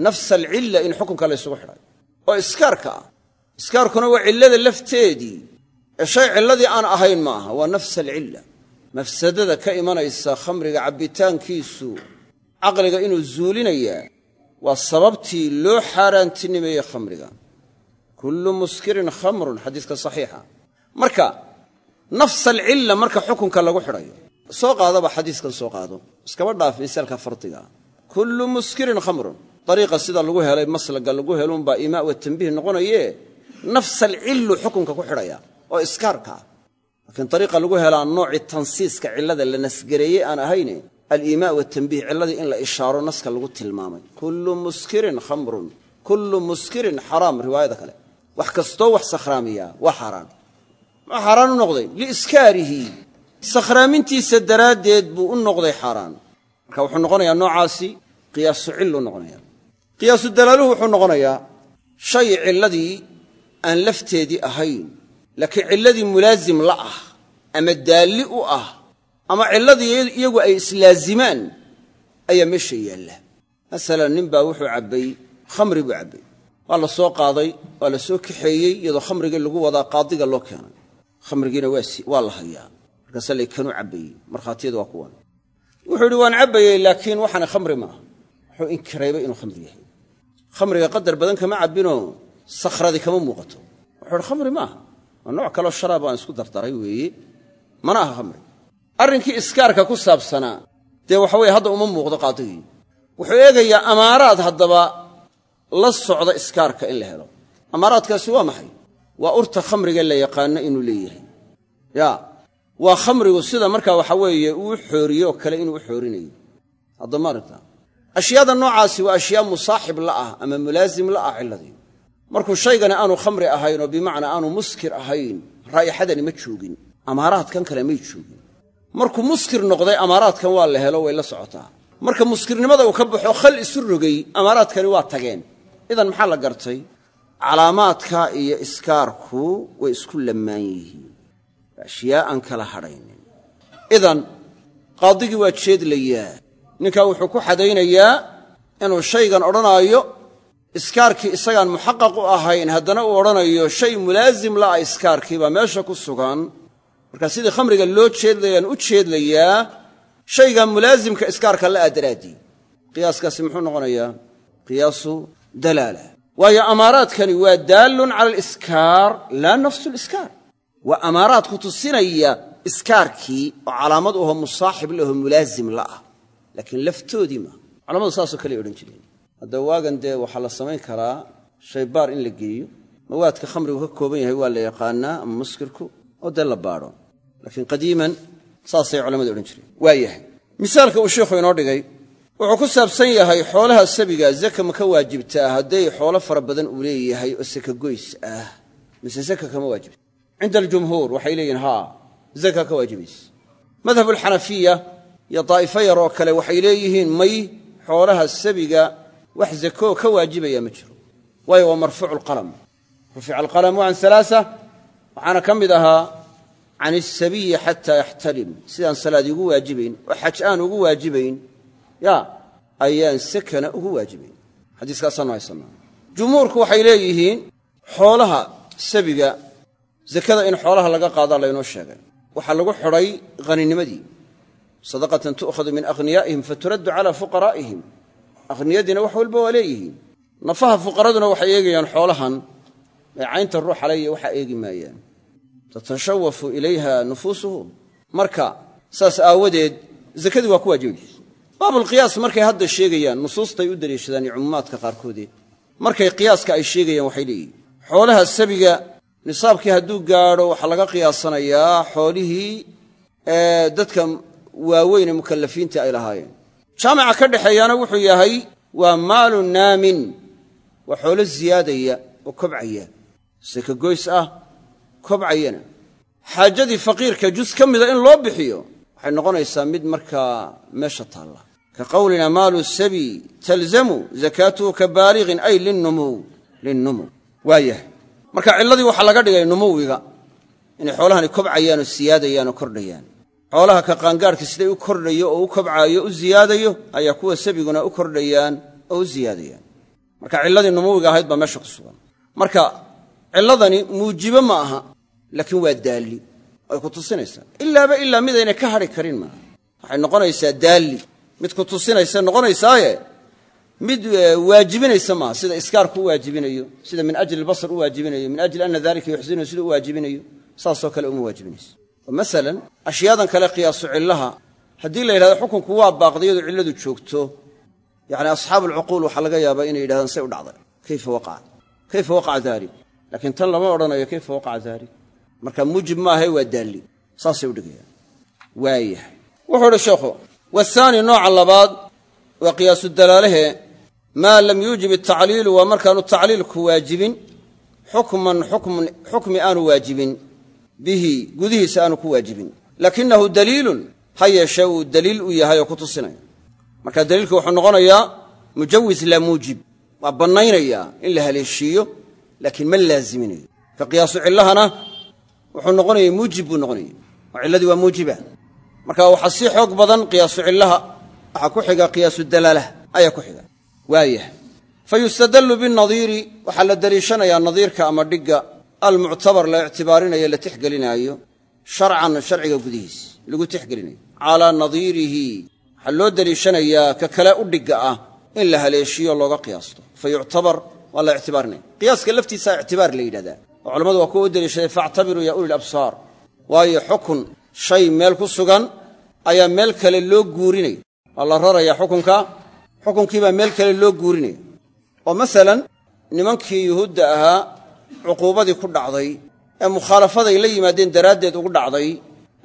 Nafsa alcilla in xukunka laysugu xidhay. Oo iskaarka ah iskaarkuna waa cillada lafteedii. Ee shay cilladii aan ahayn ma aha waa nafsa alcilla. Mafsadada ka imanaysa khamriga cabbitaankiisu caqliga inuu zuulinayaa waa sababtii loo xaaraantinimeeyey khamriga. Kullu muskirin khamrun xadiiska saxiixa. Marka nafsa alcilla marka xukunka lagu xidhayo. Soo qaadaba xadiiskan soo qaado. Iskaba dhaaf misaalka fardiga. Kullu muskirin khamrun. Dariiqa sida lagu helay maslaga lagu helunbaa imaa wa tambiih noqonayee nafsa alcillu xukunka ku xidhaya oo iskaarka ah. Laakiin dariiqa lagu helaa noocii tansiiska cillada la nasgareeyey aan ahayne aliimaa watambiih cilladii in la ishaaro naska lagu tilmaamay. Kullu muskirin khamrun kullu muskirin xaraam riwaayada kale. Wax kastoo wax sakhraamiyaa waa xaaraan muxuu xaaraan u noqday liiskaarihi. Sakhraamintiisa daraaddeed buu u noqday xaaraan marka wuxuu noqonayaa noocaasi qiyaasu cillu noqonaya aan lafteedii ahayn laakiin cilladii mulaasim la ah ama daalli u ah ama cilladii iyagu ay islaazimaan ayaa meesha yaalla. Masalan nin baa wuxuu cabbay khamri buu cabbay. Waa la soo qaaday waa la soo kaxeeyey iyadoo khamrigii lagu wadaa qaadiga loo keenay. Khamrigiina waa la hayaa. Markaasa lay kanuu cabbayey markhaatiyadu waa kuwan wuxuu idhi waan cabbayey laakiin waxaana khamri maaha wuxuu inkirayba inuu khamri yahay. Khamriga qadar badan kama cabbinoo sakhradi kama muuqato. Wuxuu idhi khamri maaha waa nooc kaloo sharaab aan isku dardaray weeye mana aha khamri. Arrinkii iskaarka ku saabsanaa dee waxa weye hadda uma muuqdo qaadigii wuxuu eegayaa amaaraad haddaba la socda iskaarka in la helo. Amaaraadkaasi waa maxay? Waa urta khamriga la yaqaano inuu leeyahay. Ya waa khamrigu sida markaa waxa weeye uu xooriyo oo kale inuu u xoorinayo. Haddama aragta ashyaada noocaasi waa ashyaa musaaxib la ah ama mulaasim la ah cilladii markuu shaygani aanu khamri ahayn oo bimacnaa aanu muskir ahayn raa'ixadani ma joogin. Amaaraadkan kale may joogin. Markuu muskir noqday amaaraadkan waa la helo way la socotaa. Marka muskirnimada uu ka baxo khal isu rogay amaaraadkani waa tageen. Idan maxaa la gartay? Calaamaadka iyo iskaarku way isku lammaan yihiin. Ashyaa aan kala hadhaynin. Idan qaadigii waa jeedlayaa. Ninkaa wuxuu ku xadaynayaa inuu shaygan odhanaayo iskaarkii isagaan muxaqaq u ahayn haddana uu odhanayo shay mulaasim la'ah iskaarkii baa meesha ku sugan. Marka sidii khamriga loo jeedlayaan u jeedlayaa shaygaa mulaasimka iskaarka la'ah daraaddii qiyaaskaasi muxuu noqonayaa qiyaasu dalaala. Waayo amaaraadkani waa daallun cala aliskaar laa nafsu liskaar waa amaaraad ku tusinaya iskaarkii oo calaamad uho musaaxib laho mulaasim la'ah laakiin laftoodii maaha culamadu saasoo kaley odhan jireen hadda waagan dee waxaa la samayn karaa shaybaar in la geeyo. Mawaadka khamrigu ka kooban yahay waa la yaqaanaa ama muskirku oo dee la baadho. Laakiin qadiiman saasay culammadu odhan jireen. Waa yahay. Misaalka uu sheikhu inoo dhigay wuxuu ku saabsan yahay xoolaha sabiga zaka ma ka waajibtaa hadday xoolo fara badan uu leeyahay oo saka goys ah. Mise zaka kama waajibta. Cinda aljumhuur waxay leeyihiin haa zaka ka waajibaysa madhab alxanafiya iyo daa'ifo yar oo kale waxay leeyihiin may xoolaha sabiga wax zakoo ka waajibaya ma jiro. Waayo waa marfuucu alqalam rufica alqalamu can alaaa waxaana ka mid ahaa can asabiyi xataa yaxtalim. Sidaan salaad igu waajibayn oo xaj aan ugu waajibayn ya ayaan sakana ugu waajibayn. Xadiiskaasaanu haysanaa jumhuurku waxay leeyihiin xoolaha sabiga zakada in xoolaha laga qaadaa laynoo sheegay. Waxaa lagu xidhay haninimadii sadaqatan tu'khadu min akhniyaa'ihim faturaddu calaa fuqaraa'ihim akhniyadiina wax walba waa leeyihiin. Nafaha fuqaraduna waxay eegayaan xoolahan. Ee caynta ruuxa le waxaa eegi maayaan. Tatashawafu ilayha nufuusuhum marka saas aawadeed zakadii waa ku waajibaysa baabulqiyaas markay hadda sheegayaan nusuustay u daliishadaan iyo cumuumaadka qaarkoodee markay qiyaaska ay sheegayaan waxay leeyihiin xoolaha sabiga nisaabkii hadduu gaadho waxaa laga qiyaasanayaa xoolihii dadka waaweyn ee mukallafiinta ay lahaayeen jaamica ka dhexeeyaana wuxuu yahay waa maalu naamin waa xoolo ziyaadaya oo kobcaya. Seka goys ah kobcayana. Xaajadii faqiirka jus ka mida in loo bixiyo waxay noqonaysaa mid markaa meesha taalla. Ka qowlina maalu sabi talzamu zakaatuhu ka baaliqin ay linnumuw linnumuw waa yahay marka cilladii waxaa laga dhigay numuwiga inay xoolahani kobcayaan oo siyaadayaan oo kordhayaan xoolaha ka qaangaarhka siday u kordhayo oo u kobcaayo u ziyaadayo ayaa kuwa sabiguna u kordhayaan oo u ziyaadayaan. Marka cilladii numuwiga ahayd baa meesha ku sugan. Marka cilladani muujibo ma aha laakiin waa daalli. Ay ku tusinaysaa. Ilaaba ilaa midaynay ka hadhi karin maaha waxay noqonaysaa daalli. Mid ku tusinaysa noqonaysaaye. Mid waajibinaysa maaha sida iskaarku u waajibinayo sida min ajli albasar u waajibinayo min ajli ana dalika yuxsinu sida u waajibinayo saasoo kale uma waajibinayso oo masalan ashyaadan kale qiyaasu cillaha. Haddii la yidhahdo xukunku waa baaqdiyadu cilladu joogto yacni asxaabu alcuquul waxaa laga yaabaa inay yidhahdaan say u dhacday. Kayfa waqaca kayfa waqaca dalik laakiin tan lama odhanayo kayfa waqaca dalik marka muujib maahae waa daalli. Saasay udhigayaan waayahay wuxuu idhi sheekhu wahaani nooca labaad waa qiyaasu dalaalahe maa lam yuujib atacliilu waa markaanu tacliilku waajibin. Xukman xukmi aanu waajibin bihi gudihiisa aanu ku waajibin. Laakinahu daliilun ha yeeshee uu daliil u yahay oo ku tusinaya. Marka daliilku wuxuu noqonayaa mujawis laa muujib. Waa bannaynayaa in la haleeshiiyo laakiin ma laaziminayo ka qiyaasu cillahana wuxuu noqonaya muujib buu noqonaya. Oo cilladii waa muujiba. Marka waxaa sii xoog badan qiyaasu cillaha waxaa ku xiga qiyaasu dalaalah ayaa ku xiga. Waayah fa yustadallu waxaa la deliishanayaa nadiirka ama dhigga almuctabar la ictibaarinayo la tixgelinaayo sharcan sharciga gudihiis lagu tixgelinayo. Calaa nadiirihi waxaa loo deliishanayaa ka kale u dhigga ah in la haleeshiyo looga qiyaasto. Fa yuctabar waa la ictibaarinaya qiyaaska laftiisaa ictibaar la yidhahdaa. Oo culamadu waa kuwa u deliishaday faactabiruu yaa uli labsaar waayo xukun shay meel ku sugan ayaa meel kale loo guurinaya waa la rarayaa xukunka xukunkiibaa meel kale loo guurinaya oo masalan nimankii yuhuudda ahaa cuquubadii ku dhacday ee mukhaalafaday la yimaadeen daraaddeed ugu dhacday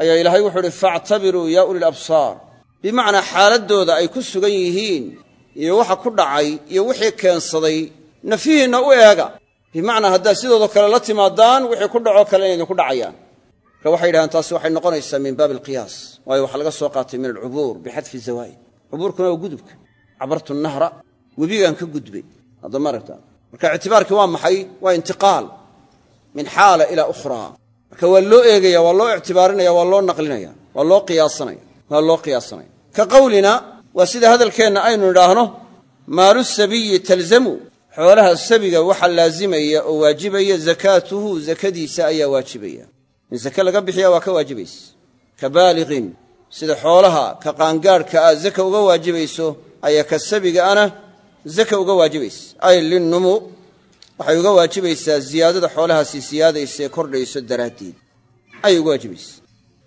ayaa ilaahay wuxuu idhi faactabiruu yaa ulil absaar. Bimacnaa xaaladdooda ay ku sugan yihiin iyo waxa ku dhacay iyo wixii keensaday nafihiinna u eega. Bimacnaa haddaad sidoodo kale la timaadaan wixii ku dhacoo kale inay idinku dhacayaan. Marka waxay yidhahdeen taasi waxay noqonaysaa min baabi alqiyaas waayo waxaa laga soo qaatay min alcubuur bixadfi zawaa'id cubuurkuna waa gudubka. Cabartu nahra webigaan ka gudbay. Hadda maaragta marka ictibaarkii waa maxay? Waa intiqaal min xaala ilaa marka marka waa loo eegaya waa loo ictibaarinaya waa loo naqlinaya waa loo qiyaasanaya waa loo qiyaasanaya. Ka qawlina waa sida hadalkeenna aynu idhaahno maalu sabiyi talzamu. Xoolaha sabiga waxa laazimaya oo waajibaya zakaatuhu zakadiisa ayaa waajibaya. In zake laga bixiya waa ka waajibaysa ka baaliqin sida xoolaha ka qaangaadhka ah zaka uga waajibayso ayaa ka sabiga ana zaka uga waajibaysa. Ay linnumu waxay uga waajibaysaa ziyaadada xoolahaasi siyaadaysa ee kordhayso daraaddeed. Ayay uga waajibaysa.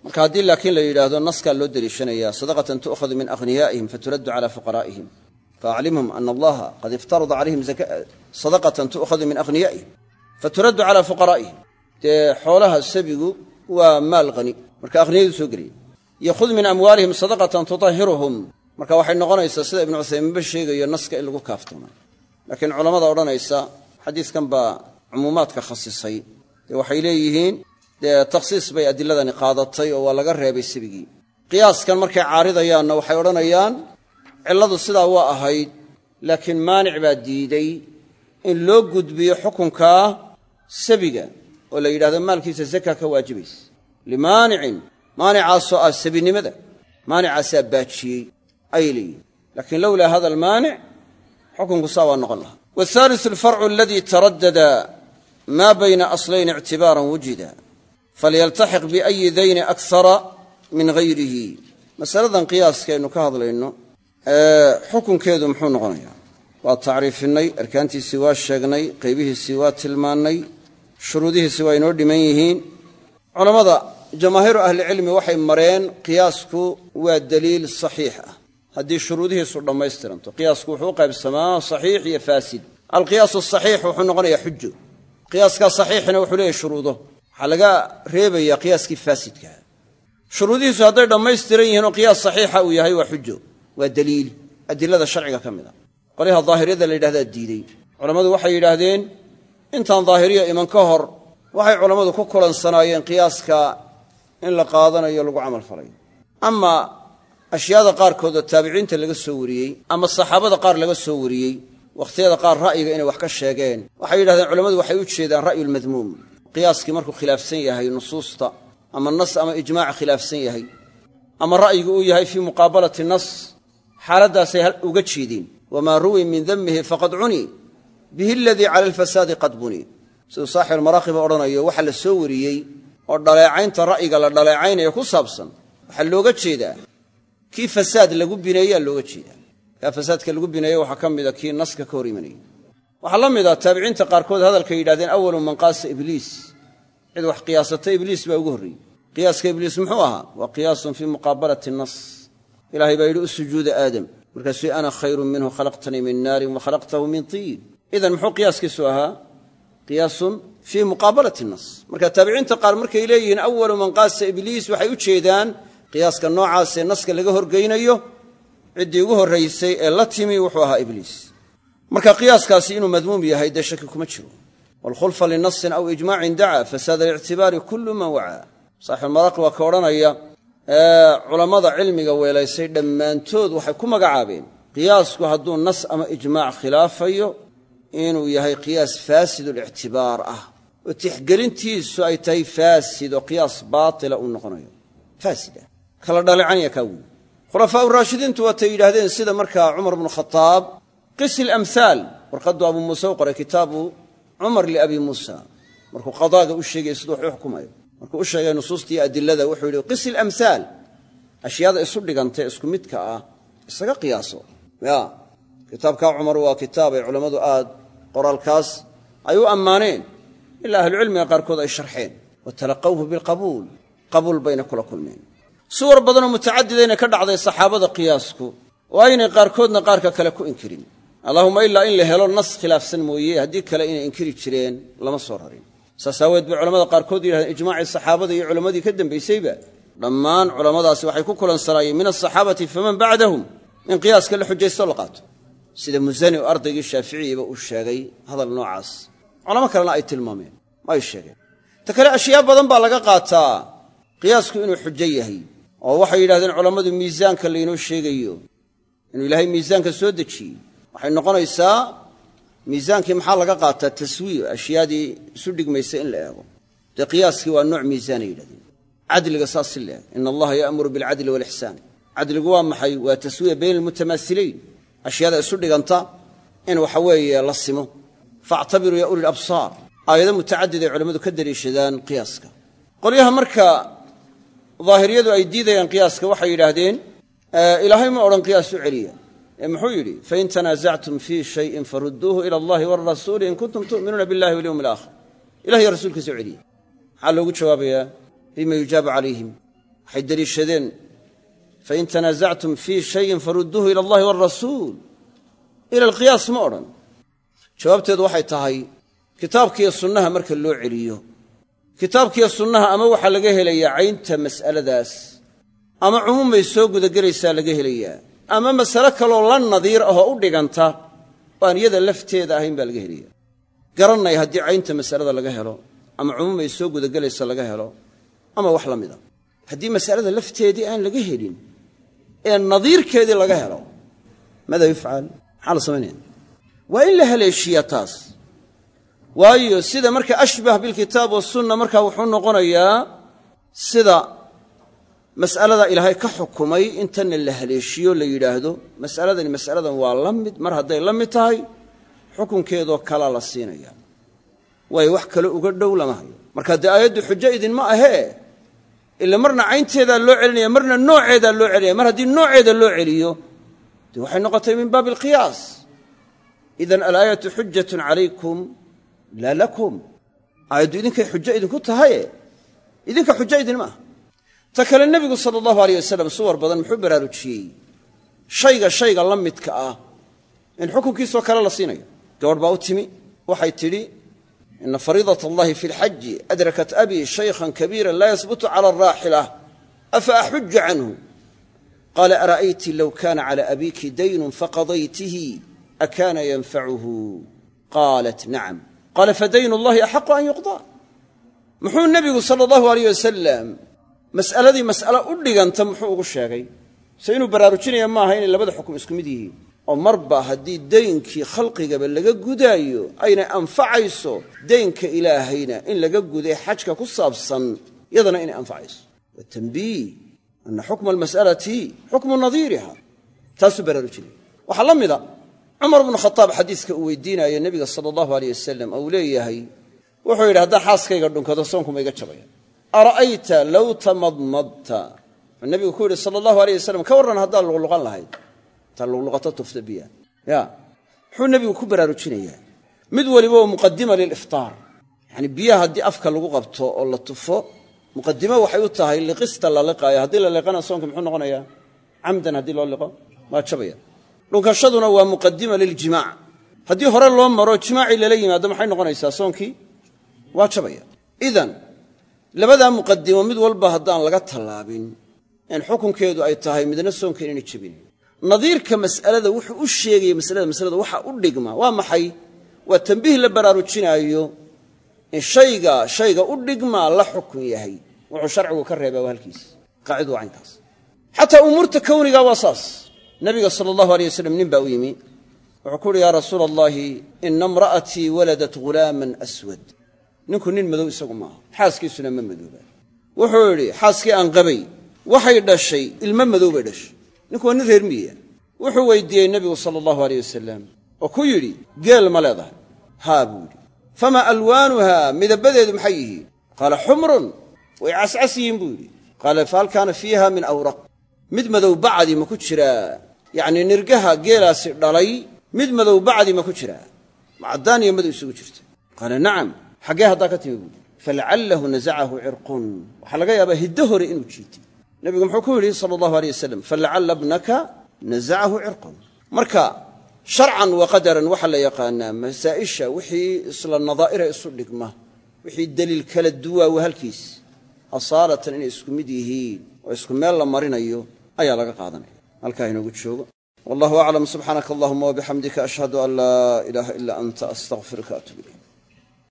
Marka haddii laakiin la yidhaahdo naskaa loo deliishanaya sadaqatan tu'khadu min aghniyaa'ihim faturaddu cala fuqaraa'ihim. Faaclimhum ana allaha qad iftarada calayhim sadaqatan tu'khadu min aghniyaa'ihim faturaddu cala fuqaraa'ihim. Dee xoolaha sabigu waa maal qani. Marka akhniyadu soo gelaya yokhud min amwaalihim sadaqatan tutahiruhum marka waxay noqonaysaa sida ibnu cuthaymiinba sheegayo naska in lagu kaaftoma laakiin culammada odhanaysa xadiiskan baa cumuumaadka khasisay. Dee waxay leeyihiin dee takhsiis bay adiladani qaadatay oo waa laga reebay sabigii qiyaaskan markay caaridayaanna waxay odhanayaan cilladu sidaa waa ahayd laakiin maanic baa diiday in loo gudbiyo xukunkaa sabiga oo la yidhahdo maalkiisa zaka ka waajibaysa limaanicin maanicaasoo ah sabinimada maanicaasaa baajiyey ayay leeyihiin laakiin lowlaa hada almaanic xukunku saa waa noqon lahaa wahaalisu alfarcu aladii taraddada maa bayna aslayni ictibaaran wujida falyaltaxiq biayi dayni akara min hayrihi masaladan qiyaaskaynu ka hadlayno xukunkeedu muxuu noqonayaa waa tacriifinay arkaantiisii waa sheegnay qaybihiisii waa tilmaannay shuruudihiisi waa inoo dhiman yihiin culammada jamaahiiru ahlicilmi waxay mareen qiyaasku waa daliil saxiix haddii shuruudihiisu dhammaystiranto qiyaasku wuxuu u qaybsamaa saxiix iyo faasid. Alqiyaasu saxiix wuxuu noqonayaa xujo qiyaaskaa saxiixina wuxuu leeyahy shuruudo. Waxaa laga reebayaa qiyaaskii faasidkaa shuruudihiisu hadday dhammaystiran yihiin oo qiyaas saxiixa uu yahay waa xujo waa daliil. Adilada sharciga ka mid a. Qolyaha daahiriyada la yidhahdaa diidey. Culammadu waxay yidhaahdeen intaan daahiriya iman ka hor waxay culammadu ku kulansanaayeen qiyaaska in la qaadanayo lagu camal falayo ashyaada qaarkood oo taabiciinta laga soo wariyey ama saxaabada qaar laga soo wariyey wakhtiyada qaar ra'yiga inay wax ka sheegeen. Waxay yidhahdeen culammadu waxay u jeedaan ra'yulmadmuum qiyaaskii markuu khilaafsan yahay nusuusta ama nas ama ijmaac khilaafsan yahay ama ra'yigu uu yahay fii muqaabalati nas xaaladdaasay uga jeedeen wamaa ruwi min dammihi faqad cuni bihi aladii cala alfasaadi qad buni. Siduu saaxibulmaraaqiba odhanayo waxa la soo wariyey oo dhaleecaynta ra'yiga la dhaleecaynaya ku saabsan waxaa looga jeedaa kii fasaad lagu bineeyaa looga jeedaa. Kaa fasaadka lagu bineeye waxaa ka mida kii naska ka hor imanayay waxaa la mid a taabiciinta qaarkood hadalkay yidhahdeen awalu man ibliis. Cid wax qiyaasata ibliis baa ugu horreeyey qiyaaska ibliis muxuu ahaa? Waa qiyaasun fii muqaabalati nas ilahay baa yidhi u sujuuda aadam. Markaasuu ana khayrun minhu khalaqtanii min naarin wa khalaqtahu min tiin. Idan muxuu qiyaaskiisu ahaa? Qiyaasun fii muqaabalati nas marka taabiciinta qaar markay leeyihiin awalu man ibliis waxay u jeedaan qiyaaska noocaasee naska laga horgeynayo ciddii ugu horraysay ee la timi wuxuu ahaa ibliis. Marka qiyaaskaasi inuu madmuum yahay dee shaki kuma jiro. Waalkhulfa linasin aw ijmaacin dacaa fasaada alictibaari kullu man wacaa saaxibulmaraaqi waa ka odhanaya culammada cilmiga weelaysay dhammaantood waxay ku magacaabeen qiyaasku hadduu nas ama ijmaac khilaafayo inuu yahay qiyaas faasidlictibaar ah. Oo tixgelintiisu ay tahay faasid oo qiyaas baatila uu noqonayo. Faasid ah kala dhaleecanaya kaa wey khulafaau raashidiintu waatay yidhaahdeen sida markaa cumar bnu khataab qis ilamhaal warqaddu abuu muuse u qoray kitaabu cumar liabii muusa. Markuu qadaaga u sheegaya siduu wax u xukumayo. Markuu u sheegay nusuustii adilada wuxuu yidhi qis ilamhaal ashyaada isu dhigantee isku midka ah isaga qiyaaso. Ya kitaabkaa cumar waa kitaab ay culammadu aad qoraalkaas ay u ammaaneen. Ilaa ahlucilmiga qaarkood ay sharxeen. Wa talaqawhu bilqabuul qabuul bayna kula kulmeen suwar badanoo mutacadidayna ka dhacday saxaabada qiyaasku oo aynay qaarkoodna qaarka kale ku inkirin. Allahuma ilaa in la helo nas khilaafsan mooye haddii kale inay inkiri jireen lama soo rarin. Saas aaweed bay culamada qaarkood yidhahdeen ijmaacii saxaabada iyo culammadii ka dambaysayba dhammaan culammadaasi waxay ku kulansanaayeen min asaxaabati faman bacdahum? In qiyaaska la xujaysto la qaato. Sida musani oo ardaygii shaaficiyaba uu sheegay hadal noocaas. Culamo kalena ay tilmaameen ma ay sheegeen. Ta kale ashyaa badan baa laga qaataa. Qiyaasku inuu xujo yahay oo waxay yidhahdeen culammadu miisaanka laynoo sheegayo. Inuu ilaahay miisaanka soo dejiyey waxay noqonaysaa miisaankii maxaa laga qaataa? Taswiir. Ashyaadii isu dhigmaysa in la eego. Dee qiyaaskii waa nooc miisaanay yidhahdeen. Cadliga saas si leeg. Ina allaha ya'muru bilcadli waalixsaan cadligu waa maxay? Waa taswiya bayna almutamaasilayn. Ashyaada isu dhiganta in waxa weeye la simo. Faactabiruu ya uli labsaar aayado mutacadid ay culammadu ka daliishadaan qiyaaska. Qolyaha marka daahiriyadu ay diidayaan qiyaaska waxay yidhaahdeen ilaahay ma odhan qiyaas u celiya. Ee muxuu yidhi fain tanaasactum fii shayin farudduuhu ila allahi waalrasuuli in kuntum tu'minuuna billahi walyowmi alaakhir ilah iyo rasuulkiisa u celiya. Maxaa loogu jawaabayaa bima yujaabu calayhim. Waxay deliishadeen fain tanaasactum fii shayin farudduuhu ila allahi waalrasuul ila alqiyaas ma odhan. Jawaabteedu waxay tahay kitaabkiiyo sunnaha marka loo celiyo kitaabkiiyo sunnaha ama waxaa laga helayaa caynta mas'aladaas ama cumuum bay soo gudagelaysaa laga helayaa ama masale kaloo la nadiir ahoo u dhiganta oo aan iyada lafteeda ahayn baa laga helaya garannay haddii caynta masalada laga helo ama cumuum ay soo gudagelaysa laga helo ama wax la mida haddii masalada lafteedii aan laga helin ee nadiirkeedii laga helo maada yufcal? Maxaa la samaynaya waa in la haleeshiyaa taas waayo sida marka ashbah bilkitaab wasunna markaa wuxuu noqonayaa sida mas'alada ilaahay ka xukumay intanna la haleeshiyo la yidhaahdo. Mas'aladani mas'aladan waa la mid mar hadday la mid tahay xukunkeedoo kalaa la siinaya. Waayo wax kale uga dhow lama hayo. Marka dee aayaddu xujo idin ma ahee ila marna caynteedaa loo celinaya marna nooceedaa loo celinaya. Mar haddii nooceeda loo celiyo dee waxay noqotay min baabi alqiyaas idan alaayatu xujatun calaykum laa lakum aayaddu idinkay xujo idinku tahaye idinka xujo idin maaha ta kale nebigu sala allahu aleyh wasalam suwar badan muxuu baraarujiyey shayga shayga la midka ah in xukunkiisoo kale la siinayo gabadh baa u timi waxay tidhi ina fariidat allahi fi lxaji adrakat abii shaykhan kabiiran laa yasbutu cala araaxila afa axuju canhu qaala ara'ayti low kana cala abiiki daynun faqadaytihi akaana yanfacuhu qaalat nacam qaala fadaynu llahi axaqu an yuqdaa muxuu nebigu sala allahu aleyh wasalam mas'aladii mas'ale u dhiganta muxuu ugu sheegay. Se inuu baraarujinaya maaha inay labada xukum isku mid yihiin. Oo marba haddii daynkii khalqigaba laga gudaayo aynay anfacayso daynka ilaahayna in laga guday xajka ku saabsan yadana inay anfacayso. Watanbiih ana xukma almas'alati xukmu nadiiriha taasuu baraarujinaya. Waxaa la mida cumar bnu khadaab xadiiska uu weydiinaayo nebiga sala allahu aleyh wasalam ou leeyahay wuxuu yidhi haddaan xaaskayga dhunkado soonkuma iga jabaya ara'ayta low tamadmadta? Wuxuu nebigu ku yidhi sala allahu aleyh wasalam ka warran haddaad luqluqan lahayd. Intaad luqluqato tufta biya. Ya. Muxuu nebigu ku baraarujinayaa mid weliba oo muqadima liliftaar. Yacani biyaha haddii afka lagu qabto oo la tufo muqadimo waxay u tahay liqista la liqaayo. Haddii la liqana soonka muxuu noqonayaa? Camdan haddii loo liqo waa jabaya dhunkashaduna waa muqadima liljimaac haddii hore loo maro jimaacii lala yimaado maxay noqonaysaa? Soonkii? Waa jabaya. Idan labadaa muqadimo mid walba haddaan laga tallaabin in xukunkeedu ay tahay midna soonka inayna jebin nadiirka mas'alada wuxuu u sheegaya masalada masalada waxa u dhigma. Waa maxay? Waa tambiih la baraarujinaayo? In shayga shayga u dhigmaa la xukun yahay. Wuxuu sharcigu ka reebaa waa halkiisa qaacidu waa caynkaas xataa umuurta kowniga waa saas nabiga sala allahu aleyh wasalam nin baa u yimi. Wuxuu ku uhi yaa rasuula allahi ina imra'atii waladat ghulaaman aswad. Ninku nin madow isagu maaha. Xaaskiisuna ma madooba. Wuxuu idhi xaaskii aan qabay waxay dhashay ilmo madow bay dhashay. Ninku waa nin reer miya wuxuu weydiiyey nebigu sala allahu aleyh wasalam oo ku yidhi geel ma leedahay. Haa buu yidhi. Famaa alwaanuha midabbadeedu maxay yihiin? Qaala xumrun way cascas yihiin buu yidhi. Qaala fahal kaana fiiha min awraq mid madow bacdi ma ku jiraa yacnii nirgaha geelaasi dhalay mid madow bacdi ma ku jiraa ma caddaan iyo madow isugu jirta. Qaala nacam xaggee haddaa ka timi buui falacallahu nasacahu cirqun. Waxaa laga yaabaa hiddo hore inuu jiitay nebigu muxuu ku yidhi sala allahu aleyh wasalam falacalla bnaka nasacahu cirqun. Marka sharcan wa qadaran waxaa la yaqaanaa masaa'isha wixii isla nadaa'ira isu dhigma wixii deliil kala duwaa waa halkiis asaalatan inay isku mid yihiin oo isku meel la marinayo ayaa laga qaadanaya. Halkaa inoogu joogo. Wallahu aclam subxaanaka allahuma wabixamdika ashhadu an laa ilaaha ilaa anta astaqfiruka atub